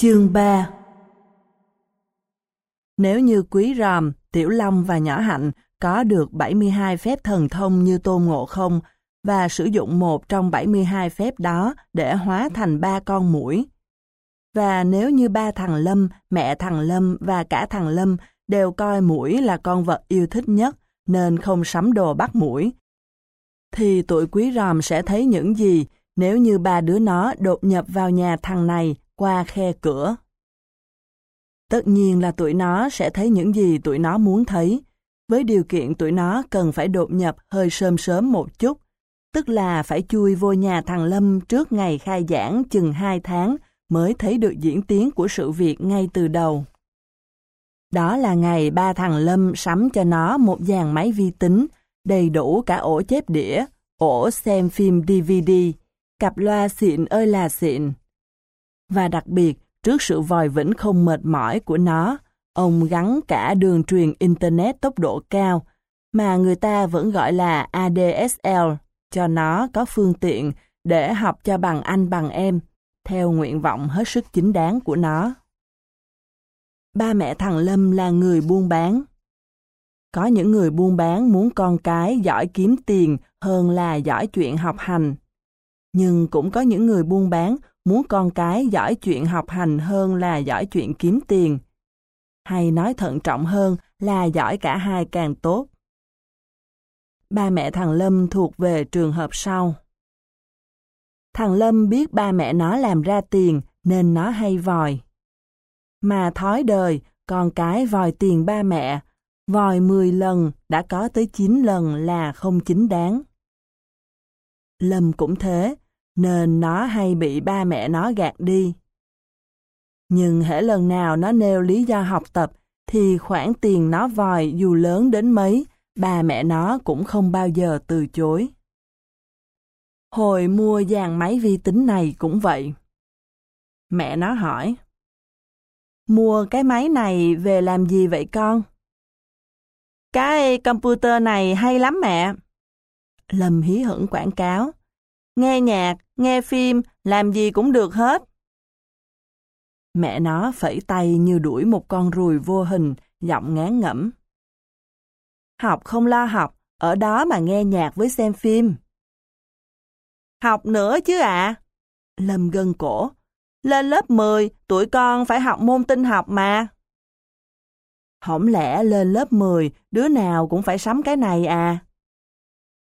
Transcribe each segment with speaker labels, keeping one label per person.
Speaker 1: Chương 3 Nếu như Quý Ròm, Tiểu Long và Nhỏ Hạnh có được 72 phép thần thông như Tôn Ngộ Không và sử dụng một trong 72 phép đó để hóa thành ba con mũi. Và nếu như ba thằng Lâm, mẹ thằng Lâm và cả thằng Lâm đều coi mũi là con vật yêu thích nhất nên không sắm đồ bắt mũi, thì tụi quý ròm sẽ thấy những gì nếu như ba đứa nó đột nhập vào nhà thằng này qua khe cửa. Tất nhiên là tụi nó sẽ thấy những gì tụi nó muốn thấy, với điều kiện tụi nó cần phải đột nhập hơi sớm sớm một chút, tức là phải chui vô nhà thằng Lâm trước ngày khai giảng chừng 2 tháng mới thấy được diễn tiến của sự việc ngay từ đầu. Đó là ngày ba thằng Lâm sắm cho nó một dàn máy vi tính, đầy đủ cả ổ chép đĩa, ổ xem phim DVD, cặp loa xịn ơi là xịn. Và đặc biệt, trước sự vòi vĩnh không mệt mỏi của nó, ông gắn cả đường truyền Internet tốc độ cao, mà người ta vẫn gọi là ADSL, cho nó có phương tiện để học cho bằng anh bằng em, theo nguyện vọng hết sức chính đáng của nó. Ba mẹ thằng Lâm là người buôn bán. Có những người buôn bán muốn con cái giỏi kiếm tiền hơn là giỏi chuyện học hành. Nhưng cũng có những người buôn bán muốn con cái giỏi chuyện học hành hơn là giỏi chuyện kiếm tiền. Hay nói thận trọng hơn là giỏi cả hai càng tốt. Ba mẹ thằng Lâm thuộc về trường hợp sau. Thằng Lâm biết ba mẹ nó làm ra tiền nên nó hay vòi. Mà thói đời, con cái vòi tiền ba mẹ, vòi 10 lần đã có tới 9 lần là không chính đáng. Lâm cũng thế, nên nó hay bị ba mẹ nó gạt đi. Nhưng hễ lần nào nó nêu lý do học tập, thì khoản tiền nó vòi dù lớn đến mấy, ba mẹ nó cũng không bao giờ từ chối. Hồi mua dàn máy vi tính này cũng vậy. Mẹ nó hỏi, Mua cái máy này về làm gì vậy con? Cái computer này hay lắm mẹ. Lâm hí hửng quảng cáo. Nghe nhạc, nghe phim, làm gì cũng được hết. Mẹ nó phẩy tay như đuổi một con ruồi vô hình, giọng ngán ngẩm. Học không lo học, ở đó mà nghe nhạc với xem phim. Học nữa chứ ạ. À? Lâm gân cổ. Lên lớp 10, tuổi con phải học môn tinh học mà. hổng lẽ lên lớp 10, đứa nào cũng phải sắm cái này à?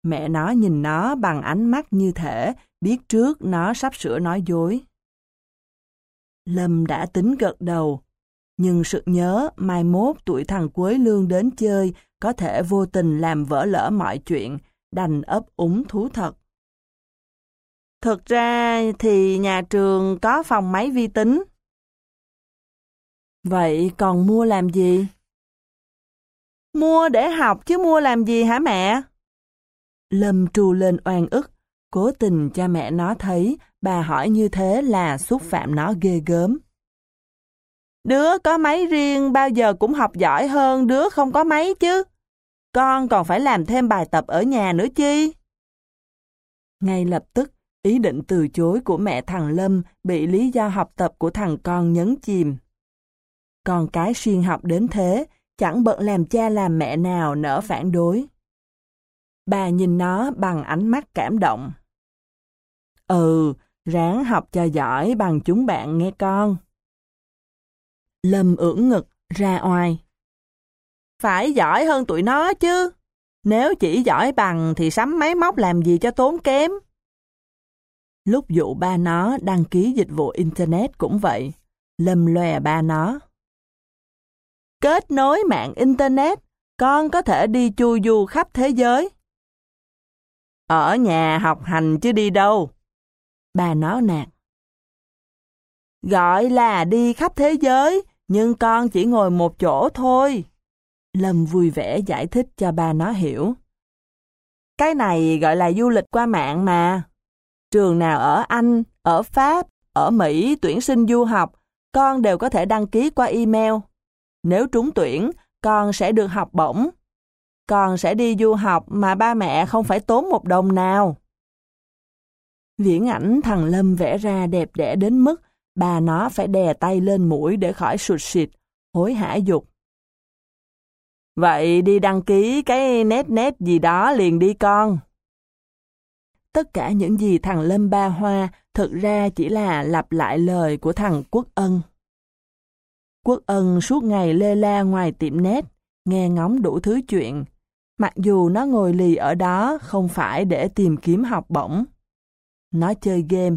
Speaker 1: Mẹ nó nhìn nó bằng ánh mắt như thể biết trước nó sắp sửa nói dối. Lâm đã tính gật đầu, nhưng sự nhớ mai mốt tuổi thằng Quế Lương đến chơi có thể vô tình làm vỡ lỡ mọi chuyện, đành ấp úng thú thật. Thực ra thì nhà trường có phòng máy vi tính. Vậy còn mua làm gì? Mua để học chứ mua làm gì hả mẹ? Lâm trù lên oan ức, cố tình cha mẹ nó thấy bà hỏi như thế là xúc phạm nó ghê gớm. Đứa có máy riêng bao giờ cũng học giỏi hơn đứa không có máy chứ. Con còn phải làm thêm bài tập ở nhà nữa chi. Ngay lập tức, ý định từ chối của mẹ thằng Lâm bị lý do học tập của thằng con nhấn chìm. Con cái xuyên học đến thế, chẳng bận làm cha làm mẹ nào nỡ phản đối. Bà nhìn nó bằng ánh mắt cảm động. Ừ, ráng học cho giỏi bằng chúng bạn nghe con. Lâm ưỡn ngực, ra oai. Phải giỏi hơn tụi nó chứ. Nếu chỉ giỏi bằng thì sắm máy móc làm gì cho tốn kém. Lúc dụ ba nó đăng ký dịch vụ Internet cũng vậy. Lâm lòe ba nó. Kết nối mạng Internet, con có thể đi chu du khắp thế giới. Ở nhà học hành chứ đi đâu. Bà nó nạt. Gọi là đi khắp thế giới, nhưng con chỉ ngồi một chỗ thôi. Lâm vui vẻ giải thích cho bà nó hiểu. Cái này gọi là du lịch qua mạng mà. Trường nào ở Anh, ở Pháp, ở Mỹ tuyển sinh du học, con đều có thể đăng ký qua email. Nếu trúng tuyển, con sẽ được học bổng. Con sẽ đi du học mà ba mẹ không phải tốn một đồng nào. Viễn ảnh thằng Lâm vẽ ra đẹp đẽ đến mức bà nó phải đè tay lên mũi để khỏi sụt xịt, hối hả dục. Vậy đi đăng ký cái nét nét gì đó liền đi con. Tất cả những gì thằng Lâm Ba Hoa thực ra chỉ là lặp lại lời của thằng Quốc Ân. Quốc Ân suốt ngày lê la ngoài tiệm nét, nghe ngóng đủ thứ chuyện, mặc dù nó ngồi lì ở đó không phải để tìm kiếm học bổng. Nó chơi game.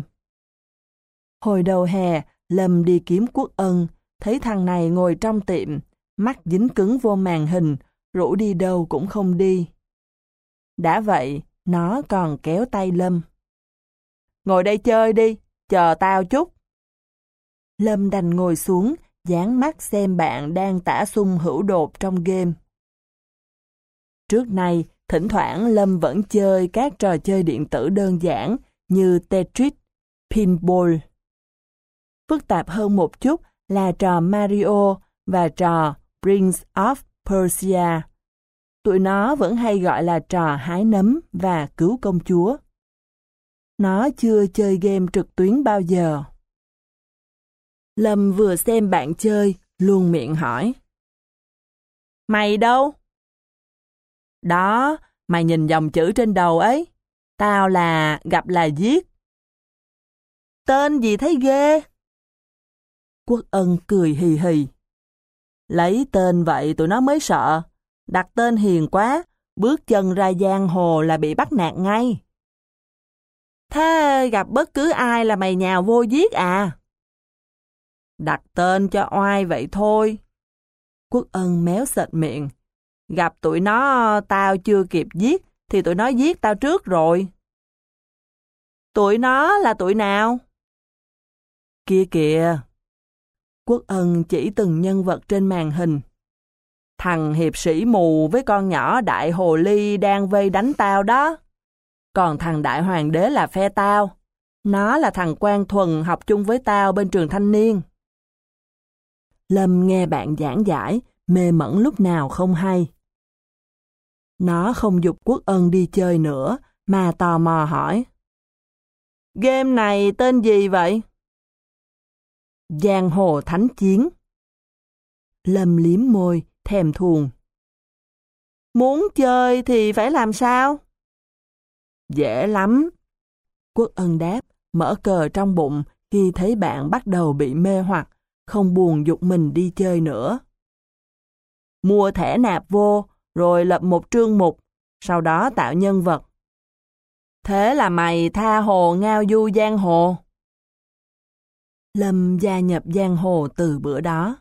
Speaker 1: Hồi đầu hè, Lâm đi kiếm Quốc Ân, thấy thằng này ngồi trong tiệm, mắt dính cứng vô màn hình, rủ đi đâu cũng không đi. Đã vậy, nó còn kéo tay Lâm. Ngồi đây chơi đi, chờ tao chút. Lâm đành ngồi xuống, dán mắt xem bạn đang tả sung hữu đột trong game. Trước nay, thỉnh thoảng Lâm vẫn chơi các trò chơi điện tử đơn giản như Tetris, Pinball. Phức tạp hơn một chút là trò Mario và trò Prince of Persia. Tụi nó vẫn hay gọi là trò hái nấm và cứu công chúa. Nó chưa chơi game trực tuyến bao giờ. Lâm vừa xem bạn chơi, luôn miệng hỏi. Mày đâu? Đó, mày nhìn dòng chữ trên đầu ấy. Tao là gặp là giết. Tên gì thấy ghê? Quốc ân cười hì hì. Lấy tên vậy tụi nó mới sợ. Đặt tên hiền quá, bước chân ra giang hồ là bị bắt nạt ngay. Thế gặp bất cứ ai là mày nhào vô giết à? Đặt tên cho oai vậy thôi. Quốc ân méo sệt miệng. Gặp tụi nó tao chưa kịp giết, thì tụi nó giết tao trước rồi. Tụi nó là tụi nào? Kia kìa. Quốc ân chỉ từng nhân vật trên màn hình. Thằng hiệp sĩ mù với con nhỏ đại hồ ly đang vây đánh tao đó. Còn thằng đại hoàng đế là phe tao. Nó là thằng quan thuần học chung với tao bên trường thanh niên. Lâm nghe bạn giảng giải, mê mẩn lúc nào không hay. Nó không dục quốc ân đi chơi nữa, mà tò mò hỏi. Game này tên gì vậy? Giang hồ thánh chiến. Lâm liếm môi, thèm thuồng. Muốn chơi thì phải làm sao? Dễ lắm. Quốc ân đáp, mở cờ trong bụng khi thấy bạn bắt đầu bị mê hoặc, không buồn dục mình đi chơi nữa. Mua thẻ nạp vô, rồi lập một trương mục, sau đó tạo nhân vật. Thế là mày tha hồ ngao du giang hồ. Lâm gia nhập giang hồ từ bữa đó.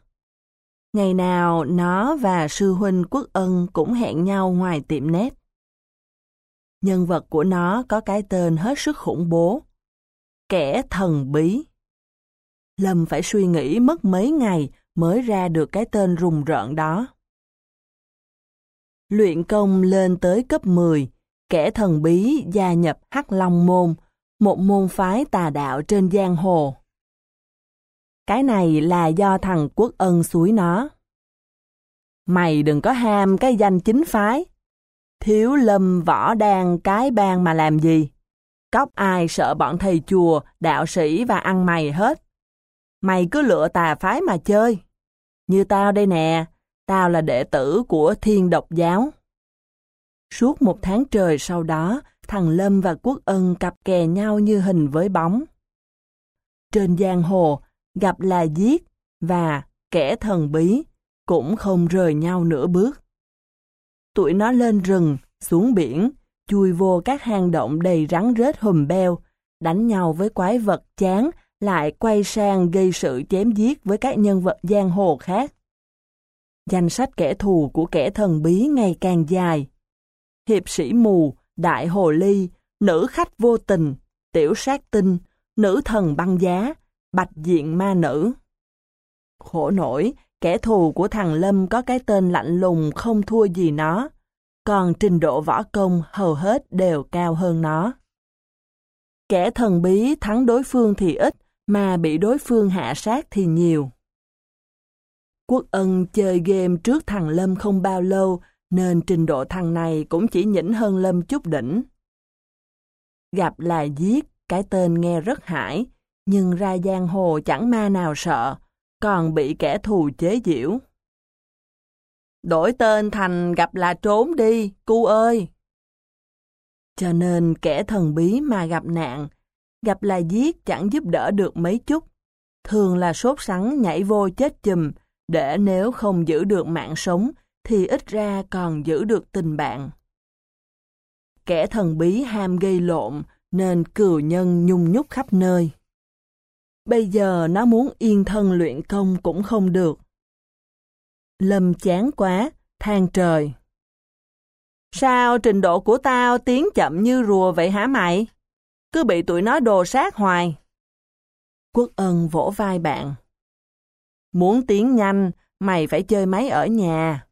Speaker 1: Ngày nào nó và sư huynh Quốc Ân cũng hẹn nhau ngoài tiệm nét. Nhân vật của nó có cái tên hết sức khủng bố. Kẻ thần bí. Lâm phải suy nghĩ mất mấy ngày mới ra được cái tên rùng rợn đó. Luyện công lên tới cấp 10, kẻ thần bí gia nhập Hắc Long Môn, một môn phái tà đạo trên giang hồ. Cái này là do thằng quốc ân suối nó. Mày đừng có ham cái danh chính phái. Thiếu lâm võ đan cái bang mà làm gì? Cóc ai sợ bọn thầy chùa, đạo sĩ và ăn mày hết. Mày cứ lựa tà phái mà chơi. Như tao đây nè, tao là đệ tử của thiên độc giáo. Suốt một tháng trời sau đó, thằng Lâm và Quốc Ân cặp kè nhau như hình với bóng. Trên giang hồ, gặp là giết và kẻ thần bí cũng không rời nhau nửa bước. Tụi nó lên rừng, xuống biển, chui vô các hang động đầy rắn rết hùm beo, đánh nhau với quái vật chán, lại quay sang gây sự chém giết với các nhân vật giang hồ khác. Danh sách kẻ thù của kẻ thần bí ngày càng dài. Hiệp sĩ mù, đại hồ ly, nữ khách vô tình, tiểu sát tinh, nữ thần băng giá, bạch diện ma nữ. Khổ nổi, kẻ thù của thằng Lâm có cái tên lạnh lùng không thua gì nó, còn trình độ võ công hầu hết đều cao hơn nó. Kẻ thần bí thắng đối phương thì ít, mà bị đối phương hạ sát thì nhiều. Quốc ân chơi game trước thằng Lâm không bao lâu, nên trình độ thằng này cũng chỉ nhỉnh hơn Lâm chút đỉnh. Gặp là giết, cái tên nghe rất hải, Nhưng ra giang hồ chẳng ma nào sợ, còn bị kẻ thù chế giễu. Đổi tên thành gặp là trốn đi, cu ơi! Cho nên kẻ thần bí mà gặp nạn, gặp là giết chẳng giúp đỡ được mấy chút. Thường là sốt sắng nhảy vô chết chùm, để nếu không giữ được mạng sống, thì ít ra còn giữ được tình bạn. Kẻ thần bí ham gây lộn, nên cừu nhân nhung nhúc khắp nơi. Bây giờ nó muốn yên thân luyện công cũng không được. Lâm chán quá, than trời. Sao trình độ của tao tiến chậm như rùa vậy hả mày? Cứ bị tụi nó đồ sát hoài. Quốc ân vỗ vai bạn. Muốn tiến nhanh, mày phải chơi máy ở nhà.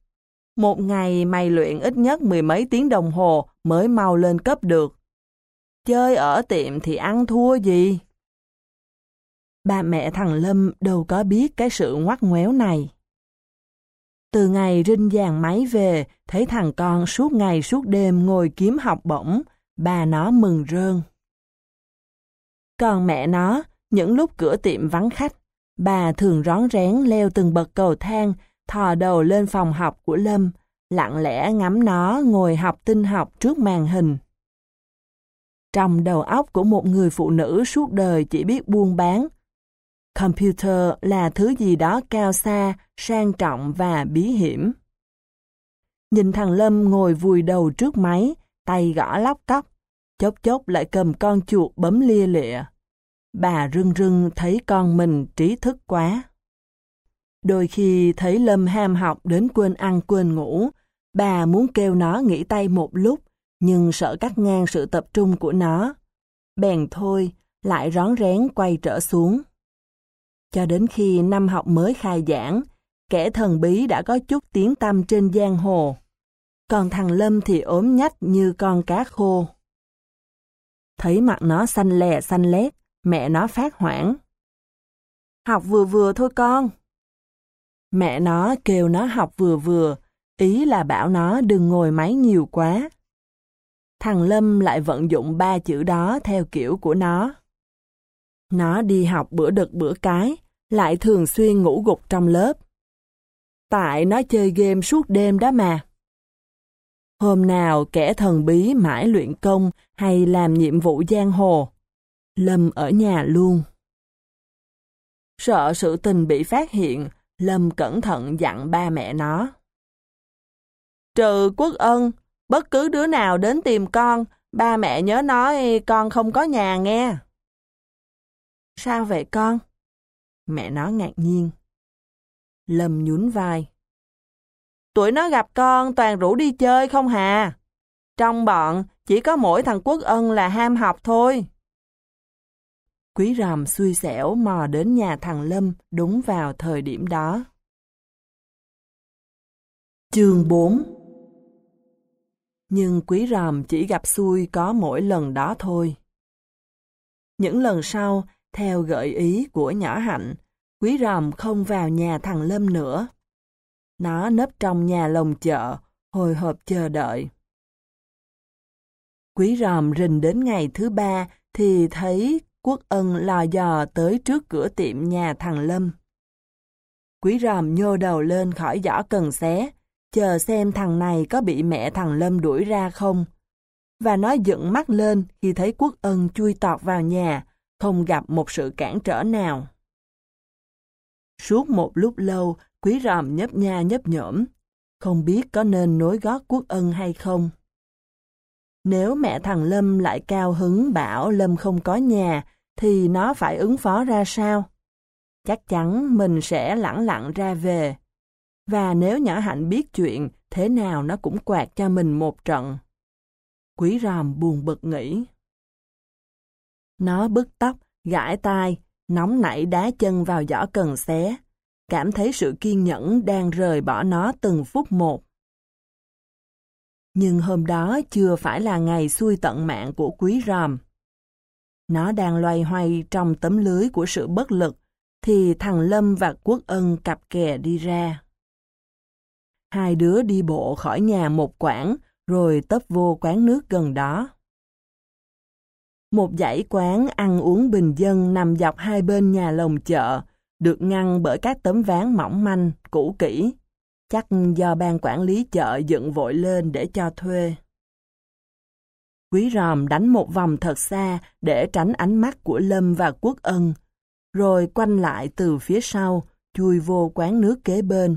Speaker 1: Một ngày mày luyện ít nhất mười mấy tiếng đồng hồ mới mau lên cấp được. Chơi ở tiệm thì ăn thua gì? Ba mẹ thằng Lâm đâu có biết cái sự ngoắt ngoéo này. Từ ngày rinh dàn máy về, thấy thằng con suốt ngày suốt đêm ngồi kiếm học bổng, bà nó mừng rơn. Còn mẹ nó, những lúc cửa tiệm vắng khách, bà thường rón rén leo từng bậc cầu thang, thò đầu lên phòng học của Lâm, lặng lẽ ngắm nó ngồi học tinh học trước màn hình. Trong đầu óc của một người phụ nữ suốt đời chỉ biết buôn bán, computer là thứ gì đó cao xa, sang trọng và bí hiểm. Nhìn thằng Lâm ngồi vùi đầu trước máy, tay gõ lóc cóc, chốc chốc lại cầm con chuột bấm lia lịa. Bà rưng rưng thấy con mình trí thức quá. Đôi khi thấy Lâm ham học đến quên ăn quên ngủ, bà muốn kêu nó nghỉ tay một lúc, nhưng sợ cắt ngang sự tập trung của nó. Bèn thôi, lại rón rén quay trở xuống. Cho đến khi năm học mới khai giảng, kẻ thần bí đã có chút tiếng tăm trên giang hồ. Còn thằng Lâm thì ốm nhách như con cá khô. Thấy mặt nó xanh lè xanh lét, mẹ nó phát hoảng. Học vừa vừa thôi con. Mẹ nó kêu nó học vừa vừa, ý là bảo nó đừng ngồi máy nhiều quá. Thằng Lâm lại vận dụng ba chữ đó theo kiểu của nó. Nó đi học bữa đực bữa cái, lại thường xuyên ngủ gục trong lớp. Tại nó chơi game suốt đêm đó mà. Hôm nào kẻ thần bí mãi luyện công hay làm nhiệm vụ giang hồ, Lâm ở nhà luôn. Sợ sự tình bị phát hiện, Lâm cẩn thận dặn ba mẹ nó. Trừ quốc ân, bất cứ đứa nào đến tìm con, ba mẹ nhớ nói con không có nhà nghe. Sao vậy con? Mẹ nó ngạc nhiên. Lâm nhún vai. Tụi nó gặp con toàn rủ đi chơi không hà. Trong bọn, chỉ có mỗi thằng Quốc Ân là ham học thôi. Quý ròm xui xẻo mò đến nhà thằng Lâm đúng vào thời điểm đó. Chương 4 Nhưng quý ròm chỉ gặp xui có mỗi lần đó thôi. Những lần sau, theo gợi ý của nhỏ hạnh, quý ròm không vào nhà thằng Lâm nữa. Nó nấp trong nhà lồng chợ, hồi hộp chờ đợi. Quý ròm rình đến ngày thứ ba thì thấy Quốc ân lò dò tới trước cửa tiệm nhà thằng Lâm. Quý ròm nhô đầu lên khỏi giỏ cần xé, chờ xem thằng này có bị mẹ thằng Lâm đuổi ra không. Và nó dựng mắt lên khi thấy quốc ân chui tọt vào nhà, không gặp một sự cản trở nào. Suốt một lúc lâu, quý ròm nhấp nha nhấp nhổm, không biết có nên nối gót quốc ân hay không. Nếu mẹ thằng Lâm lại cao hứng bảo Lâm không có nhà, thì nó phải ứng phó ra sao? Chắc chắn mình sẽ lẳng lặng ra về. Và nếu nhỏ hạnh biết chuyện, thế nào nó cũng quạt cho mình một trận. Quý ròm buồn bực nghĩ. Nó bứt tóc, gãi tai, nóng nảy đá chân vào giỏ cần xé, cảm thấy sự kiên nhẫn đang rời bỏ nó từng phút một. Nhưng hôm đó chưa phải là ngày xuôi tận mạng của quý ròm. Nó đang loay hoay trong tấm lưới của sự bất lực, thì thằng Lâm và Quốc Ân cặp kè đi ra. Hai đứa đi bộ khỏi nhà một quãng, rồi tấp vô quán nước gần đó. Một dãy quán ăn uống bình dân nằm dọc hai bên nhà lồng chợ, được ngăn bởi các tấm ván mỏng manh, cũ kỹ. Chắc do ban quản lý chợ dựng vội lên để cho thuê. Quý ròm đánh một vòng thật xa để tránh ánh mắt của Lâm và Quốc Ân, rồi quanh lại từ phía sau, chui vô quán nước kế bên.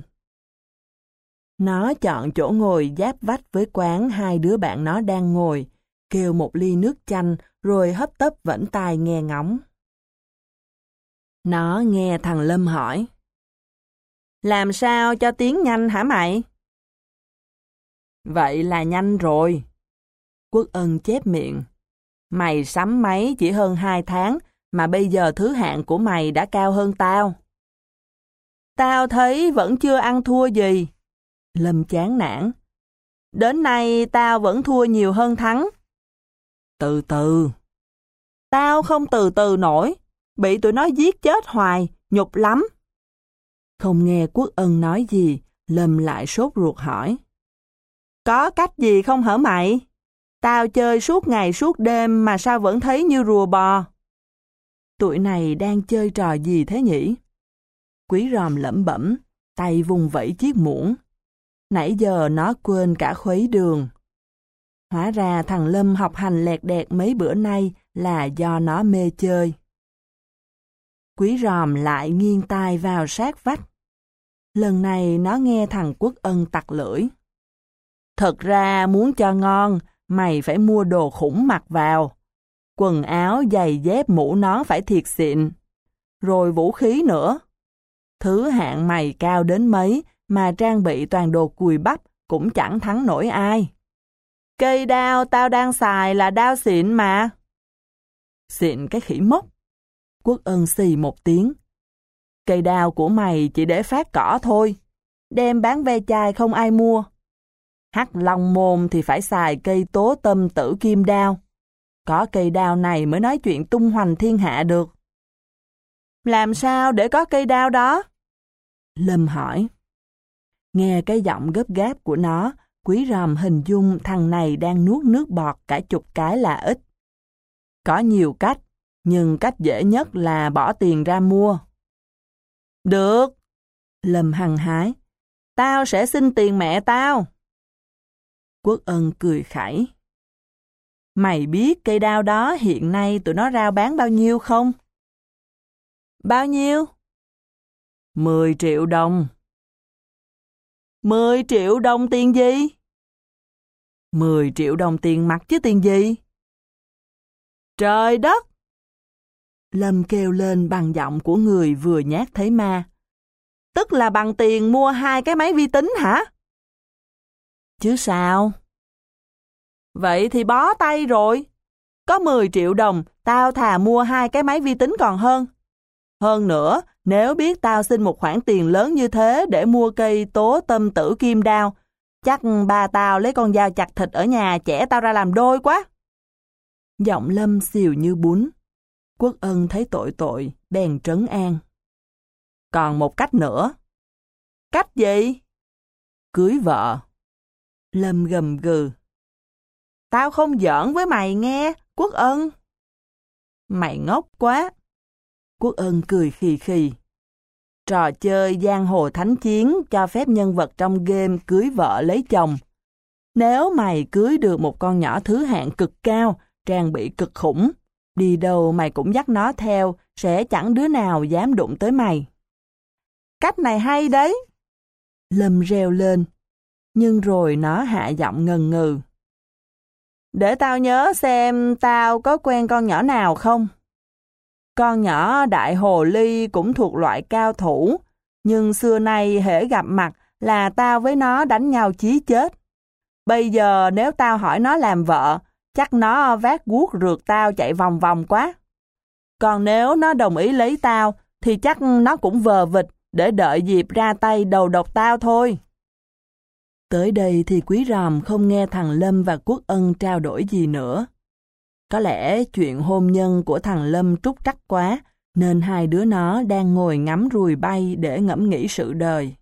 Speaker 1: Nó chọn chỗ ngồi giáp vách với quán hai đứa bạn nó đang ngồi, kêu một ly nước chanh rồi hấp tấp vẫn tai nghe ngóng. Nó nghe thằng Lâm hỏi. Làm sao cho tiếng nhanh hả mày? Vậy là nhanh rồi. Quốc ân chép miệng. Mày sắm máy chỉ hơn hai tháng, mà bây giờ thứ hạng của mày đã cao hơn tao. Tao thấy vẫn chưa ăn thua gì. Lâm chán nản. Đến nay tao vẫn thua nhiều hơn thắng. Từ từ. Tao không từ từ nổi. Bị tụi nó giết chết hoài, nhục lắm. Không nghe Quốc Ân nói gì, Lâm lại sốt ruột hỏi. Có cách gì không hở mày? Tao chơi suốt ngày suốt đêm mà sao vẫn thấy như rùa bò? Tụi này đang chơi trò gì thế nhỉ? Quý ròm lẩm bẩm, tay vùng vẫy chiếc muỗng. Nãy giờ nó quên cả khuấy đường. Hóa ra thằng Lâm học hành lẹt đẹt mấy bữa nay là do nó mê chơi. Quý ròm lại nghiêng tai vào sát vách. Lần này nó nghe thằng Quốc Ân tặc lưỡi. Thật ra muốn cho ngon, mày phải mua đồ khủng mặc vào. Quần áo, giày dép, mũ nó phải thiệt xịn. Rồi vũ khí nữa. Thứ hạng mày cao đến mấy mà trang bị toàn đồ cùi bắp cũng chẳng thắng nổi ai. Cây đao tao đang xài là đao xịn mà. Xịn cái khỉ mốc. Quốc ân xì một tiếng. Cây đao của mày chỉ để phát cỏ thôi. Đem bán ve chai không ai mua. Hắc long môn thì phải xài cây tố tâm tử kim đao. Có cây đao này mới nói chuyện tung hoành thiên hạ được. Làm sao để có cây đao đó? Lâm hỏi. Nghe cái giọng gấp gáp của nó, quý ròm hình dung thằng này đang nuốt nước bọt cả chục cái là ít. Có nhiều cách, nhưng cách dễ nhất là bỏ tiền ra mua. Được. Lâm hằng hái. Tao sẽ xin tiền mẹ tao. Quốc ân cười khẩy. Mày biết cây đao đó hiện nay tụi nó rao bán bao nhiêu không? Bao nhiêu? 10 triệu đồng. 10 triệu đồng tiền gì? 10 triệu đồng tiền mặt chứ tiền gì? Trời đất! Lâm kêu lên bằng giọng của người vừa nhát thấy ma. Tức là bằng tiền mua hai cái máy vi tính hả? Chứ sao? Vậy thì bó tay rồi. Có 10 triệu đồng, tao thà mua hai cái máy vi tính còn hơn. Hơn nữa, nếu biết tao xin một khoản tiền lớn như thế để mua cây tố tâm tử kim đao, chắc ba tao lấy con dao chặt thịt ở nhà chẻ tao ra làm đôi quá. Giọng lâm xìu như bún. Quốc ân thấy tội tội, bèn trấn an. Còn một cách nữa. Cách gì? Cưới vợ. Lâm gầm gừ. Tao không giỡn với mày nghe, Quốc ân. Mày ngốc quá. Quốc ân cười khì khì. Trò chơi giang hồ thánh chiến cho phép nhân vật trong game cưới vợ lấy chồng. Nếu mày cưới được một con nhỏ thứ hạng cực cao, trang bị cực khủng, đi đâu mày cũng dắt nó theo, sẽ chẳng đứa nào dám đụng tới mày. Cách này hay đấy. Lâm reo lên, nhưng rồi nó hạ giọng ngần ngừ. Để tao nhớ xem tao có quen con nhỏ nào không? Con nhỏ đại hồ ly cũng thuộc loại cao thủ, nhưng xưa nay hễ gặp mặt là tao với nó đánh nhau chí chết. Bây giờ nếu tao hỏi nó làm vợ, chắc nó vác guốc rượt tao chạy vòng vòng quá. Còn nếu nó đồng ý lấy tao, thì chắc nó cũng vờ vịt để đợi dịp ra tay đầu độc tao thôi. Tới đây thì quý ròm không nghe thằng Lâm và Quốc Ân trao đổi gì nữa. Có lẽ chuyện hôn nhân của thằng Lâm trúc trắc quá, nên hai đứa nó đang ngồi ngắm ruồi bay để ngẫm nghĩ sự đời.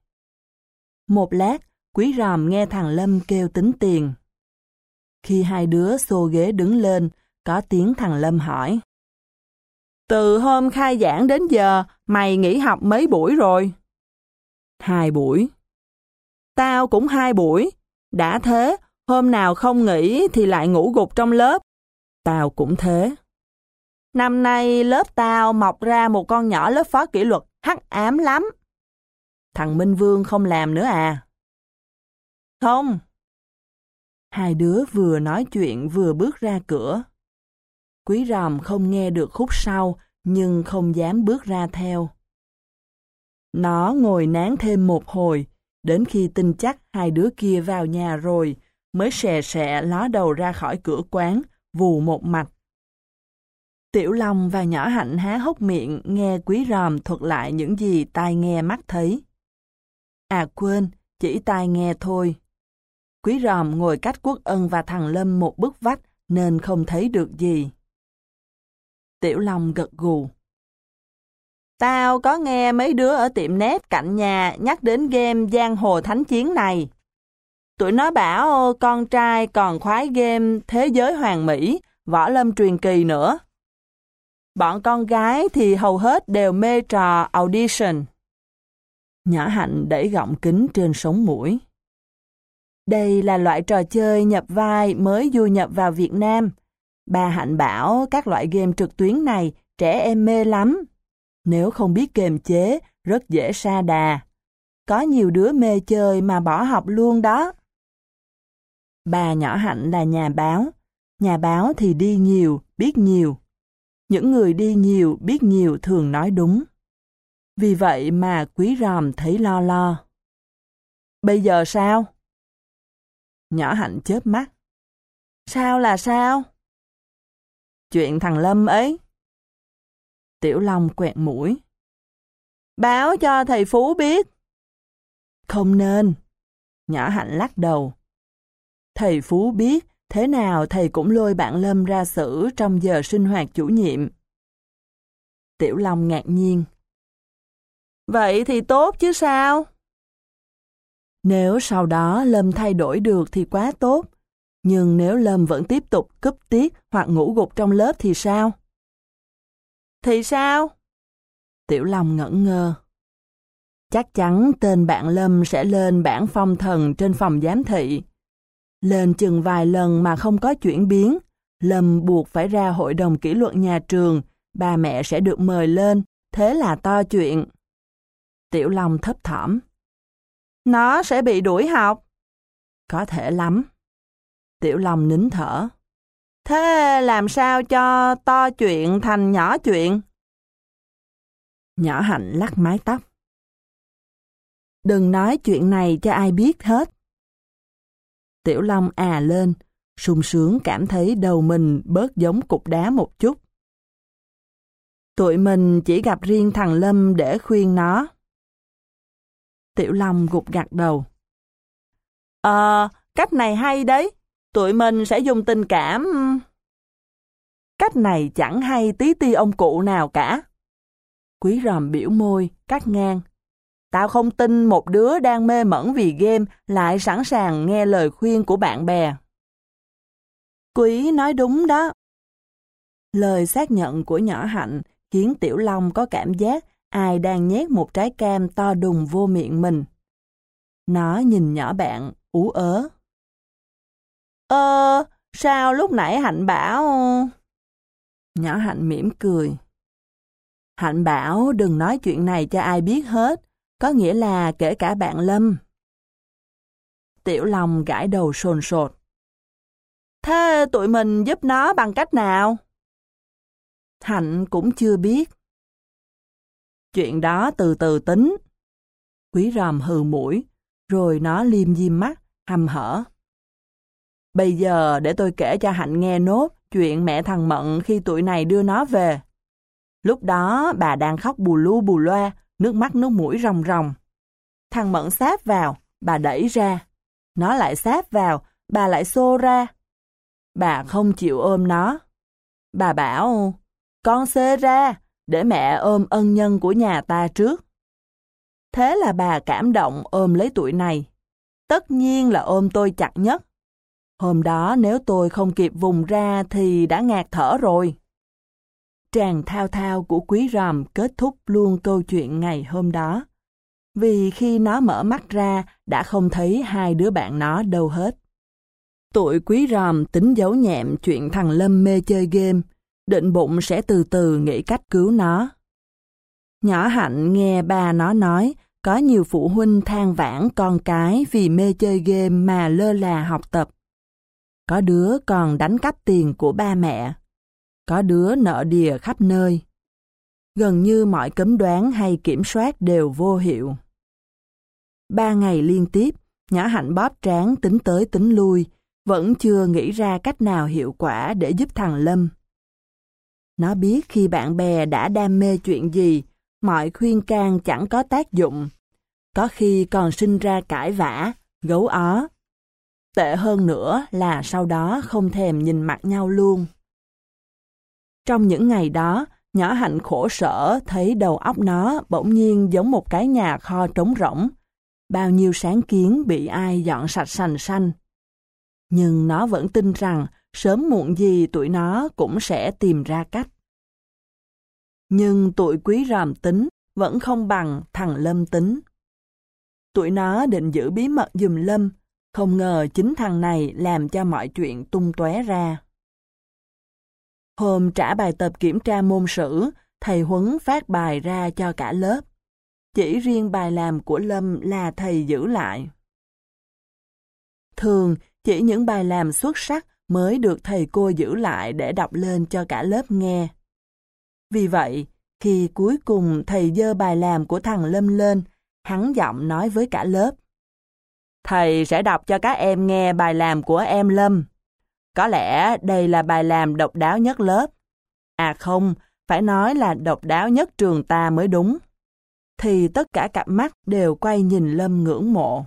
Speaker 1: Một lát, quý ròm nghe thằng Lâm kêu tính tiền. Khi hai đứa xô ghế đứng lên, Có tiếng thằng Lâm hỏi. Từ hôm khai giảng đến giờ, mày nghỉ học mấy buổi rồi? Hai buổi. Tao cũng hai buổi. Đã thế, hôm nào không nghỉ thì lại ngủ gục trong lớp. Tao cũng thế. Năm nay lớp tao mọc ra một con nhỏ lớp phó kỷ luật hắc ám lắm. Thằng Minh Vương không làm nữa à? Không. Hai đứa vừa nói chuyện vừa bước ra cửa. Quý ròm không nghe được khúc sau, nhưng không dám bước ra theo. Nó ngồi nán thêm một hồi, đến khi tin chắc hai đứa kia vào nhà rồi, mới xè xẹ ló đầu ra khỏi cửa quán, vù một mạch. Tiểu Long và nhỏ hạnh há hốc miệng nghe quý ròm thuật lại những gì tai nghe mắt thấy. À quên, chỉ tai nghe thôi. Quý ròm ngồi cách quốc ân và thằng Lâm một bức vách nên không thấy được gì. Tiểu Long gật gù. Tao có nghe mấy đứa ở tiệm nét cạnh nhà nhắc đến game Giang Hồ Thánh Chiến này. Tụi nó bảo con trai còn khoái game Thế giới Hoàng Mỹ, Võ Lâm Truyền Kỳ nữa. Bọn con gái thì hầu hết đều mê trò audition. Nhỏ Hạnh đẩy gọng kính trên sống mũi. Đây là loại trò chơi nhập vai mới du nhập vào Việt Nam. Bà Hạnh bảo các loại game trực tuyến này trẻ em mê lắm. Nếu không biết kềm chế, rất dễ sa đà. Có nhiều đứa mê chơi mà bỏ học luôn đó. Bà nhỏ Hạnh là nhà báo. Nhà báo thì đi nhiều, biết nhiều. Những người đi nhiều, biết nhiều thường nói đúng. Vì vậy mà quý ròm thấy lo lo. Bây giờ sao? Nhỏ hạnh chớp mắt. Sao là sao? Chuyện thằng Lâm ấy. Tiểu Long quẹt mũi. Báo cho thầy Phú biết. Không nên. Nhỏ hạnh lắc đầu. Thầy Phú biết, thế nào thầy cũng lôi bạn Lâm ra xử trong giờ sinh hoạt chủ nhiệm. Tiểu Long ngạc nhiên. Vậy thì tốt chứ sao? Nếu sau đó Lâm thay đổi được thì quá tốt. Nhưng nếu Lâm vẫn tiếp tục cúp tiết hoặc ngủ gục trong lớp thì sao? Thì sao? Tiểu Long ngẩn ngơ. Chắc chắn tên bạn Lâm sẽ lên bảng phong thần trên phòng giám thị. Lên chừng vài lần mà không có chuyển biến, Lâm buộc phải ra hội đồng kỷ luật nhà trường, ba mẹ sẽ được mời lên, thế là to chuyện. Tiểu Long thấp thỏm. Nó sẽ bị đuổi học. Có thể lắm. Tiểu Long nín thở. Thế làm sao cho to chuyện thành nhỏ chuyện? Nhỏ hạnh lắc mái tóc. Đừng nói chuyện này cho ai biết hết. Tiểu Long à lên, sung sướng cảm thấy đầu mình bớt giống cục đá một chút. Tụi mình chỉ gặp riêng thằng Lâm để khuyên nó. Tiểu Long gục gặt đầu. Ờ, cách này hay đấy. Tụi mình sẽ dùng tình cảm... Cách này chẳng hay tí ti ông cụ nào cả. Quý ròm biểu môi, cắt ngang. Tao không tin một đứa đang mê mẩn vì game lại sẵn sàng nghe lời khuyên của bạn bè. Quý nói đúng đó. Lời xác nhận của nhỏ hạnh khiến Tiểu Long có cảm giác ai đang nhét một trái cam to đùng vô miệng mình. Nó nhìn nhỏ bạn, ú ớ. Ơ, sao lúc nãy Hạnh bảo... Nhỏ Hạnh mỉm cười. Hạnh bảo đừng nói chuyện này cho ai biết hết, có nghĩa là kể cả bạn Lâm. Tiểu Long gãi đầu sồn sột. Thế tụi mình giúp nó bằng cách nào? Hạnh cũng chưa biết. Chuyện đó từ từ tính. Quý ròm hừ mũi, rồi nó liêm diêm mắt, hầm hở. Bây giờ để tôi kể cho Hạnh nghe nốt chuyện mẹ thằng Mận khi tụi này đưa nó về. Lúc đó bà đang khóc bù lu bù loa, nước mắt nước mũi ròng ròng. Thằng Mận sáp vào, bà đẩy ra. Nó lại sáp vào, bà lại xô ra. Bà không chịu ôm nó. Bà bảo, con xê ra, để mẹ ôm ân nhân của nhà ta trước. Thế là bà cảm động ôm lấy tuổi này. Tất nhiên là ôm tôi chặt nhất. Hôm đó nếu tôi không kịp vùng ra thì đã ngạt thở rồi. Tràng thao thao của quý ròm kết thúc luôn câu chuyện ngày hôm đó. Vì khi nó mở mắt ra đã không thấy hai đứa bạn nó đâu hết. Tụi quý ròm tính giấu nhẹm chuyện thằng Lâm mê chơi game, định bụng sẽ từ từ nghĩ cách cứu nó. Nhỏ Hạnh nghe ba nó nói có nhiều phụ huynh than vãn con cái vì mê chơi game mà lơ là học tập. Có đứa còn đánh cắp tiền của ba mẹ. Có đứa nợ đìa khắp nơi. Gần như mọi cấm đoán hay kiểm soát đều vô hiệu. Ba ngày liên tiếp, nhỏ hạnh bóp tráng tính tới tính lui, vẫn chưa nghĩ ra cách nào hiệu quả để giúp thằng Lâm. Nó biết khi bạn bè đã đam mê chuyện gì, mọi khuyên can chẳng có tác dụng. Có khi còn sinh ra cãi vã, gấu ó. Tệ hơn nữa là sau đó không thèm nhìn mặt nhau luôn. Trong những ngày đó, nhỏ hạnh khổ sở thấy đầu óc nó bỗng nhiên giống một cái nhà kho trống rỗng. Bao nhiêu sáng kiến bị ai dọn sạch sành xanh. Nhưng nó vẫn tin rằng sớm muộn gì tụi nó cũng sẽ tìm ra cách. Nhưng tụi quý ròm tính vẫn không bằng thằng Lâm tính. Tụi nó định giữ bí mật dùm Lâm, không ngờ chính thằng này làm cho mọi chuyện tung tóe ra. Hôm trả bài tập kiểm tra môn sử, thầy Huấn phát bài ra cho cả lớp. Chỉ riêng bài làm của Lâm là thầy giữ lại. Thường, chỉ những bài làm xuất sắc mới được thầy cô giữ lại để đọc lên cho cả lớp nghe. Vì vậy, khi cuối cùng thầy dơ bài làm của thằng Lâm lên, hắn giọng nói với cả lớp. Thầy sẽ đọc cho các em nghe bài làm của em Lâm. Có lẽ đây là bài làm độc đáo nhất lớp. À không, phải nói là độc đáo nhất trường ta mới đúng. Thì tất cả cặp mắt đều quay nhìn Lâm ngưỡng mộ.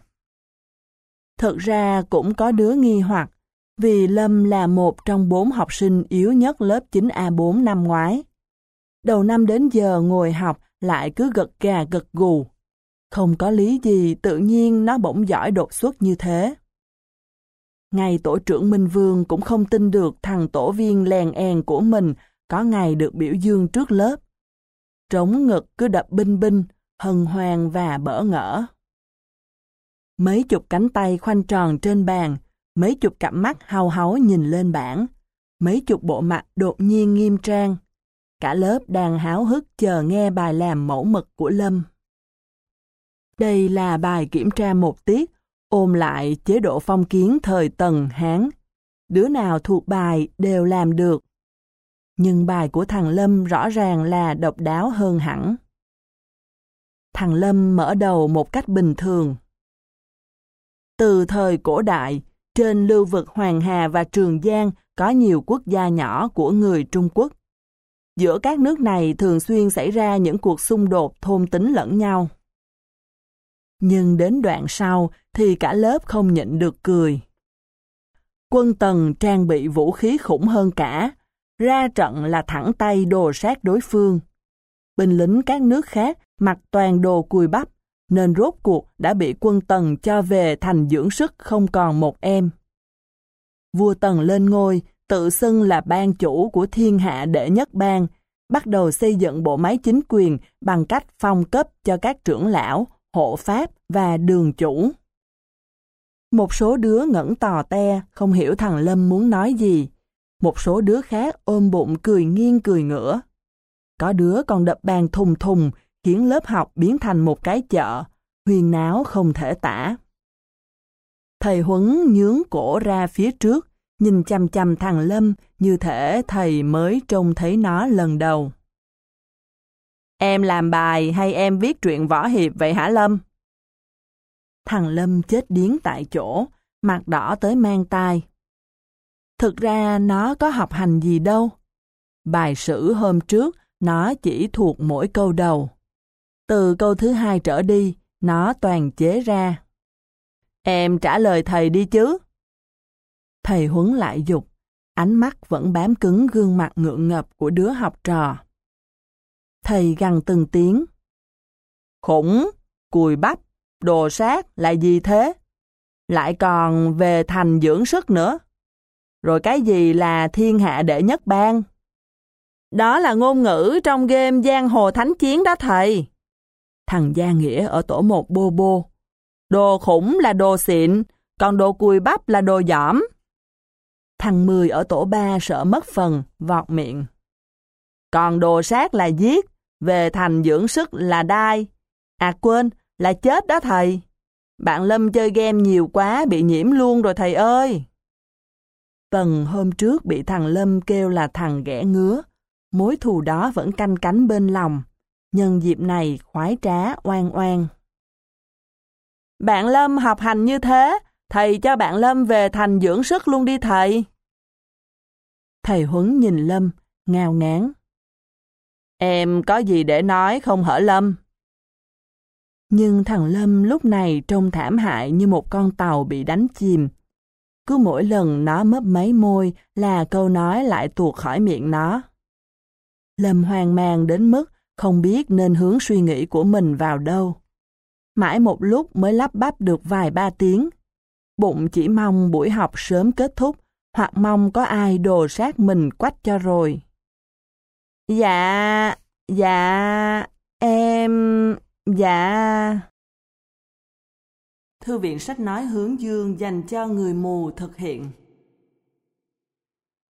Speaker 1: Thực ra cũng có đứa nghi hoặc, vì Lâm là một trong bốn học sinh yếu nhất lớp 9A4 năm ngoái. Đầu năm đến giờ ngồi học lại cứ gật gà gật gù. Không có lý gì tự nhiên nó bỗng giỏi đột xuất như thế. Ngay tổ trưởng Minh Vương cũng không tin được thằng tổ viên lèn èn của mình có ngày được biểu dương trước lớp. Trống ngực cứ đập binh binh, hân hoan và bỡ ngỡ. Mấy chục cánh tay khoanh tròn trên bàn, mấy chục cặp mắt hao háu nhìn lên bảng, mấy chục bộ mặt đột nhiên nghiêm trang. Cả lớp đang háo hức chờ nghe bài làm mẫu mực của Lâm. Đây là bài kiểm tra một tiết, ôm lại chế độ phong kiến thời Tần Hán. Đứa nào thuộc bài đều làm được. Nhưng bài của thằng Lâm rõ ràng là độc đáo hơn hẳn. Thằng Lâm mở đầu một cách bình thường. Từ thời cổ đại, trên lưu vực Hoàng Hà và Trường Giang có nhiều quốc gia nhỏ của người Trung Quốc. Giữa các nước này thường xuyên xảy ra những cuộc xung đột thôn tính lẫn nhau. Nhưng đến đoạn sau thì cả lớp không nhịn được cười. Quân Tần trang bị vũ khí khủng hơn cả, ra trận là thẳng tay đồ sát đối phương. Binh lính các nước khác mặc toàn đồ cùi bắp, nên rốt cuộc đã bị quân Tần cho về thành dưỡng sức không còn một em. Vua Tần lên ngôi, tự xưng là ban chủ của thiên hạ đệ nhất bang, bắt đầu xây dựng bộ máy chính quyền bằng cách phong cấp cho các trưởng lão, hộ pháp và đường chủ. Một số đứa ngẩn tò te, không hiểu thằng Lâm muốn nói gì. Một số đứa khác ôm bụng cười nghiêng cười ngửa. Có đứa còn đập bàn thùng thùng, khiến lớp học biến thành một cái chợ, huyền náo không thể tả. Thầy Huấn nhướng cổ ra phía trước, nhìn chăm chăm thằng Lâm như thể thầy mới trông thấy nó lần đầu. Em làm bài hay em viết truyện võ hiệp vậy hả Lâm? Thằng Lâm chết điếng tại chỗ, mặt đỏ tới mang tai. Thực ra nó có học hành gì đâu. Bài sử hôm trước nó chỉ thuộc mỗi câu đầu. Từ câu thứ hai trở đi, nó toàn chế ra. Em trả lời thầy đi chứ. Thầy huấn lại dục, ánh mắt vẫn bám cứng gương mặt ngượng ngập của đứa học trò. Thầy gằn từng tiếng. Khủng, cùi bắp, đồ sát là gì thế? Lại còn về thành dưỡng sức nữa. rồi cái gì là thiên hạ đệ nhất bang? Đó là ngôn ngữ trong game Giang Hồ Thánh Chiến đó thầy. Thằng Gia Nghĩa ở tổ một bô bô. Đồ khủng là đồ xịn, còn đồ cùi bắp là đồ giỏm. Thằng Mười ở tổ ba sợ mất phần, vọt miệng. Còn đồ sát là giết, về thành dưỡng sức là đai. À quên, là chết đó thầy. Bạn Lâm chơi game nhiều quá bị nhiễm luôn rồi thầy ơi. Tần hôm trước bị thằng Lâm kêu là thằng ghẻ ngứa. Mối thù đó vẫn canh cánh bên lòng. Nhân dịp này khoái trá oan oan. Bạn Lâm học hành như thế, thầy cho bạn Lâm về thành dưỡng sức luôn đi thầy. Thầy Huấn nhìn Lâm, ngao ngán. Em có gì để nói không hở Lâm? Nhưng thằng Lâm lúc này trông thảm hại như một con tàu bị đánh chìm. Cứ mỗi lần nó mấp mấy môi là câu nói lại tuột khỏi miệng nó. Lâm hoang mang đến mức không biết nên hướng suy nghĩ của mình vào đâu. Mãi một lúc mới lắp bắp được vài ba tiếng. Bụng chỉ mong buổi học sớm kết thúc hoặc mong có ai đồ sát mình quách cho rồi. Dạ, dạ, em, dạ. Thư viện sách nói hướng dương dành cho người mù thực hiện.